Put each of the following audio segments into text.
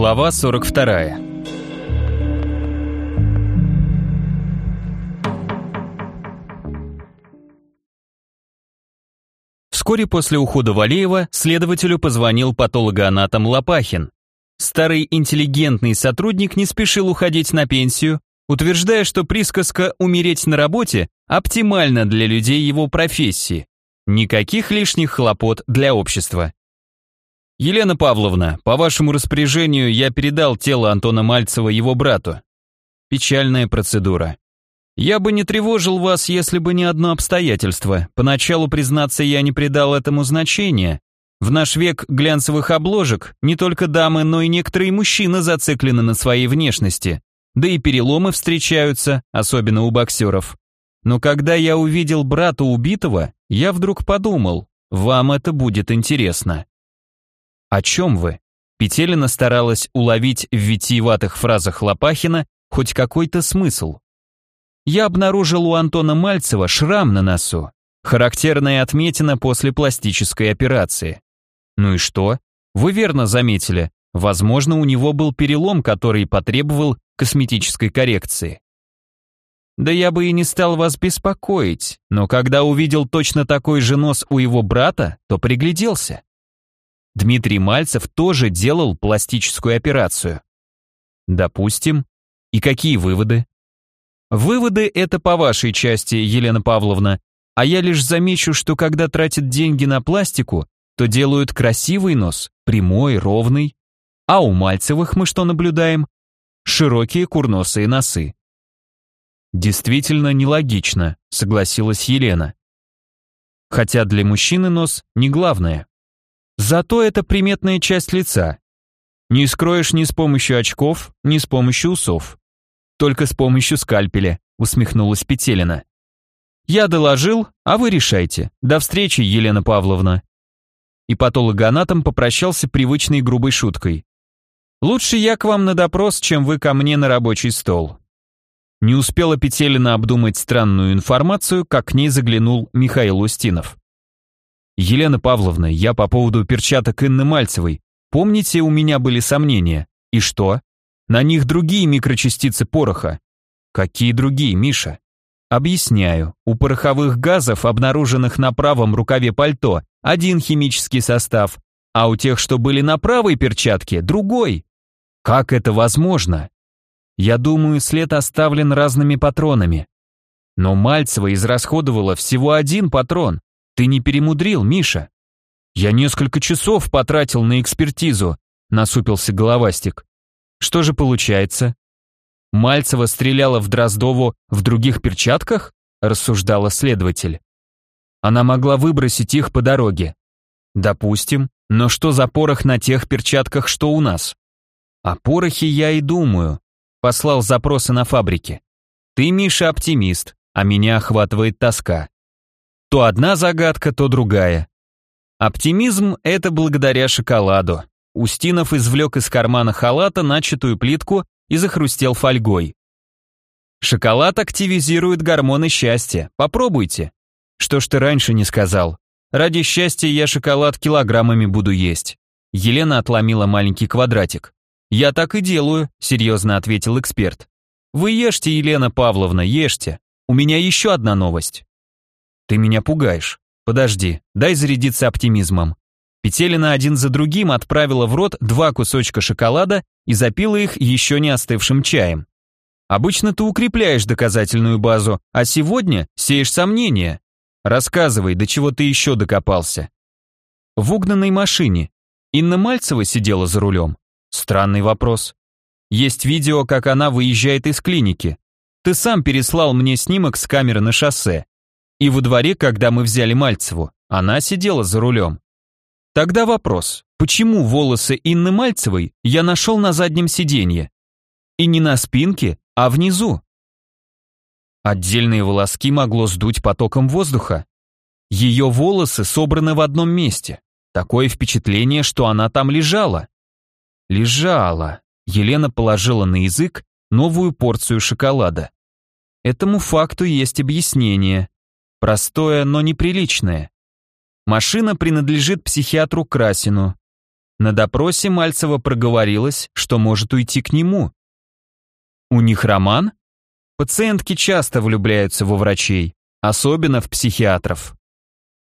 Глава 42. Вскоре после ухода Валеева следователю позвонил патологоанатом Лопахин. Старый интеллигентный сотрудник не спешил уходить на пенсию, утверждая, что присказка «умереть на работе» оптимальна для людей его профессии. Никаких лишних хлопот для общества. «Елена Павловна, по вашему распоряжению я передал тело Антона Мальцева его брату. Печальная процедура. Я бы не тревожил вас, если бы не одно обстоятельство. Поначалу, признаться, я не придал этому значения. В наш век глянцевых обложек не только дамы, но и некоторые мужчины зациклены на своей внешности. Да и переломы встречаются, особенно у боксеров. Но когда я увидел брата убитого, я вдруг подумал, вам это будет интересно. «О чем вы?» Петелина старалась уловить в витиеватых фразах Лопахина хоть какой-то смысл. «Я обнаружил у Антона Мальцева шрам на носу, характерная отметина после пластической операции. Ну и что? Вы верно заметили, возможно, у него был перелом, который потребовал косметической коррекции. Да я бы и не стал вас беспокоить, но когда увидел точно такой же нос у его брата, то пригляделся. Дмитрий Мальцев тоже делал пластическую операцию. Допустим. И какие выводы? Выводы это по вашей части, Елена Павловна, а я лишь замечу, что когда тратят деньги на пластику, то делают красивый нос, прямой, ровный. А у Мальцевых мы что наблюдаем? Широкие курносые носы. Действительно нелогично, согласилась Елена. Хотя для мужчины нос не главное. Зато это приметная часть лица. Не скроешь ни с помощью очков, ни с помощью усов. Только с помощью скальпеля, усмехнулась Петелина. Я доложил, а вы решайте. До встречи, Елена Павловна. И патологоанатом попрощался привычной грубой шуткой. Лучше я к вам на допрос, чем вы ко мне на рабочий стол. Не успела Петелина обдумать странную информацию, как к ней заглянул Михаил Устинов. «Елена Павловна, я по поводу перчаток Инны Мальцевой. Помните, у меня были сомнения? И что? На них другие микрочастицы пороха». «Какие другие, Миша?» «Объясняю. У пороховых газов, обнаруженных на правом рукаве пальто, один химический состав, а у тех, что были на правой перчатке, другой. Как это возможно? Я думаю, след оставлен разными патронами. Но Мальцева израсходовала всего один патрон, ты не перемудрил, Миша. Я несколько часов потратил на экспертизу, насупился головастик. Что же получается? Мальцева стреляла в Дроздову в других перчатках? рассуждала следователь. Она могла выбросить их по дороге. Допустим, но что за порох на тех перчатках, что у нас? О порохе я и думаю. Послал запросы на фабрике. Ты, Миша, оптимист, а меня охватывает тоска. То одна загадка, то другая. Оптимизм — это благодаря шоколаду. Устинов извлек из кармана халата начатую плитку и захрустел фольгой. Шоколад активизирует гормоны счастья. Попробуйте. Что ж ты раньше не сказал? Ради счастья я шоколад килограммами буду есть. Елена отломила маленький квадратик. Я так и делаю, серьезно ответил эксперт. Вы ешьте, Елена Павловна, ешьте. У меня еще одна новость. Ты меня пугаешь. Подожди, дай зарядиться оптимизмом. Петелина один за другим отправила в рот два кусочка шоколада и запила их еще не остывшим чаем. Обычно ты укрепляешь доказательную базу, а сегодня сеешь сомнения. Рассказывай, до чего ты еще докопался. В угнанной машине. Инна Мальцева сидела за рулем. Странный вопрос. Есть видео, как она выезжает из клиники. Ты сам переслал мне снимок с камеры на шоссе. И во дворе, когда мы взяли Мальцеву, она сидела за рулем. Тогда вопрос, почему волосы Инны Мальцевой я нашел на заднем сиденье? И не на спинке, а внизу. Отдельные волоски могло сдуть потоком воздуха. Ее волосы собраны в одном месте. Такое впечатление, что она там лежала. Лежала. Елена положила на язык новую порцию шоколада. Этому факту есть объяснение. Простое, но неприличное. Машина принадлежит психиатру Красину. На допросе Мальцева проговорилась, что может уйти к нему. У них роман? Пациентки часто влюбляются во врачей, особенно в психиатров.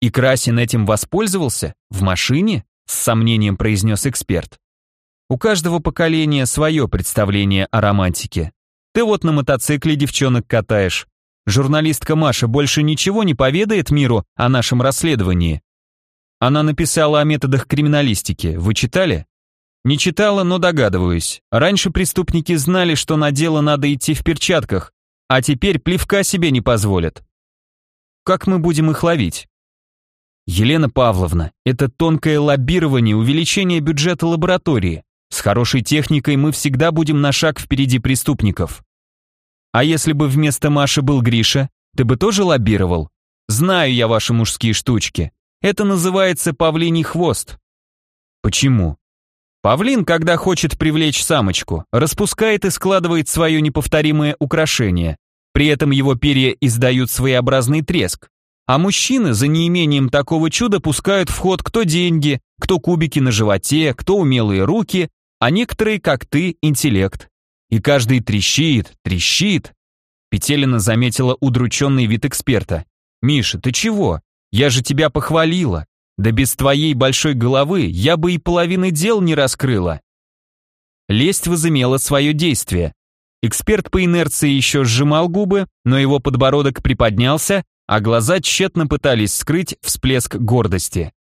И Красин этим воспользовался? В машине? С сомнением произнес эксперт. У каждого поколения свое представление о романтике. Ты вот на мотоцикле девчонок катаешь. Журналистка Маша больше ничего не поведает миру о нашем расследовании. Она написала о методах криминалистики. Вы читали? Не читала, но догадываюсь. Раньше преступники знали, что на дело надо идти в перчатках, а теперь плевка себе не позволят. Как мы будем их ловить? Елена Павловна, это тонкое лоббирование, увеличение бюджета лаборатории. С хорошей техникой мы всегда будем на шаг впереди преступников. А если бы вместо Маши был Гриша, ты бы тоже лоббировал? Знаю я ваши мужские штучки. Это называется павлиний хвост. Почему? Павлин, когда хочет привлечь самочку, распускает и складывает свое неповторимое украшение. При этом его перья издают своеобразный треск. А мужчины за неимением такого чуда пускают в ход кто деньги, кто кубики на животе, кто умелые руки, а некоторые, как ты, интеллект. И каждый трещит, трещит. Петелина заметила удрученный вид эксперта. «Миша, ты чего? Я же тебя похвалила. Да без твоей большой головы я бы и половины дел не раскрыла. Лесть возымела свое действие. Эксперт по инерции еще сжимал губы, но его подбородок приподнялся, а глаза тщетно пытались скрыть всплеск гордости.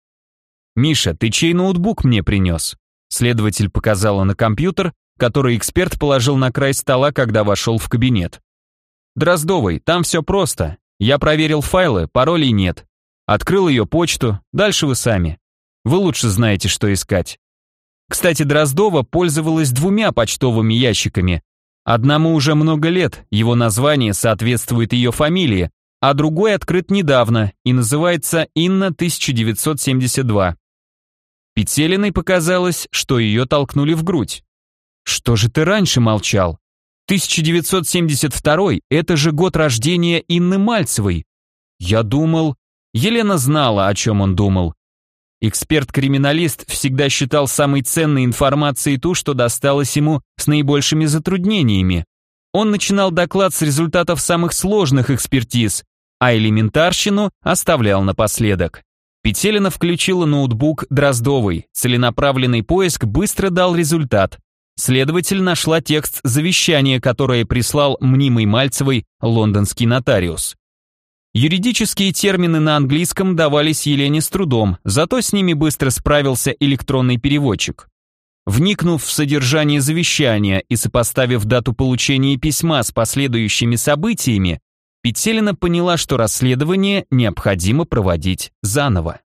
«Миша, ты чей ноутбук мне принес?» Следователь показала на компьютер, который эксперт положил на край стола, когда вошел в кабинет. «Дроздовый, там все просто. Я проверил файлы, паролей нет. Открыл ее почту, дальше вы сами. Вы лучше знаете, что искать. Кстати, Дроздова пользовалась двумя почтовыми ящиками. Одному уже много лет, его название соответствует ее фамилии, а другой открыт недавно и называется Инна 1972. Петелиной показалось, что ее толкнули в грудь. «Что же ты раньше молчал? 1972 – это же год рождения Инны Мальцевой. Я думал, Елена знала, о чем он думал. Эксперт-криминалист всегда считал самой ценной информацией ту, что досталось ему с наибольшими затруднениями. Он начинал доклад с результатов самых сложных экспертиз, а элементарщину оставлял напоследок. Петелина включила ноутбук Дроздовой. Целенаправленный поиск быстро дал результат. Следователь нашла текст завещания, которое прислал мнимый Мальцевой лондонский нотариус. Юридические термины на английском давались Елене с трудом, зато с ними быстро справился электронный переводчик. Вникнув в содержание завещания и сопоставив дату получения письма с последующими событиями, Петелина поняла, что расследование необходимо проводить заново.